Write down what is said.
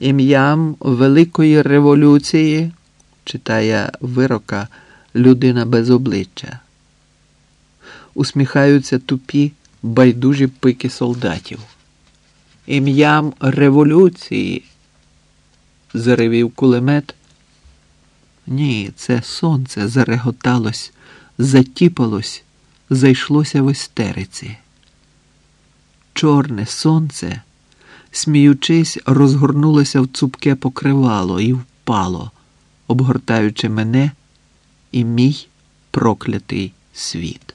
Ім'ям Великої революції, читає вирока людина без обличчя. Усміхаються тупі, байдужі пики солдатів. Ім'ям революції, заревів кулемет. Ні, це сонце зареготалось, затіпалось, зайшлося в істериці. Чорне сонце, сміючись, розгорнулося в цупке покривало і впало, обгортаючи мене і мій проклятий світ.